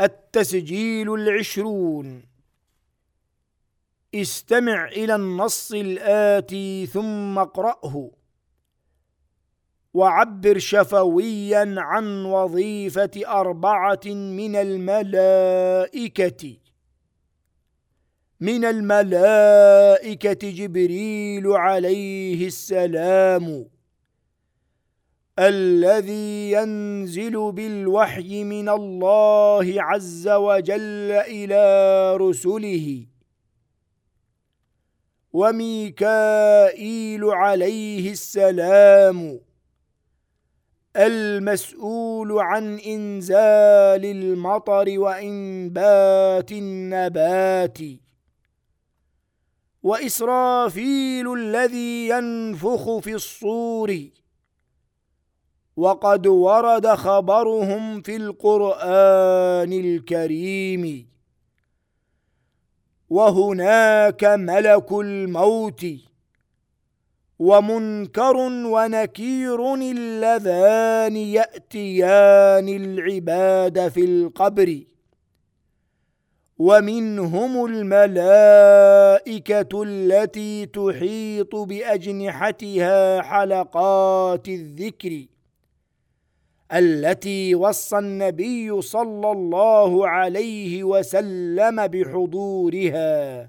التسجيل العشرون. استمع إلى النص الآتي ثم اقرأه. وعبر شفويا عن وظيفة أربعة من الملائكة. من الملائكة جبريل عليه السلام. الذي ينزل بالوحي من الله عز وجل إلى رسله. وميكائيل عليه السلام المسؤول عن إنزال المطر وإنبات النبات. وإسرافيل الذي ينفخ في الصور. وقد ورد خبرهم في القرآن الكريم. وهناك ملك الموت. ومنكر ونكير اللذان يأتيان العباد في القبر. ومنهم الملائكة التي تحيط بأجنحتها حلقات الذكر. التي وصى النبي صلى الله عليه وسلم بحضورها.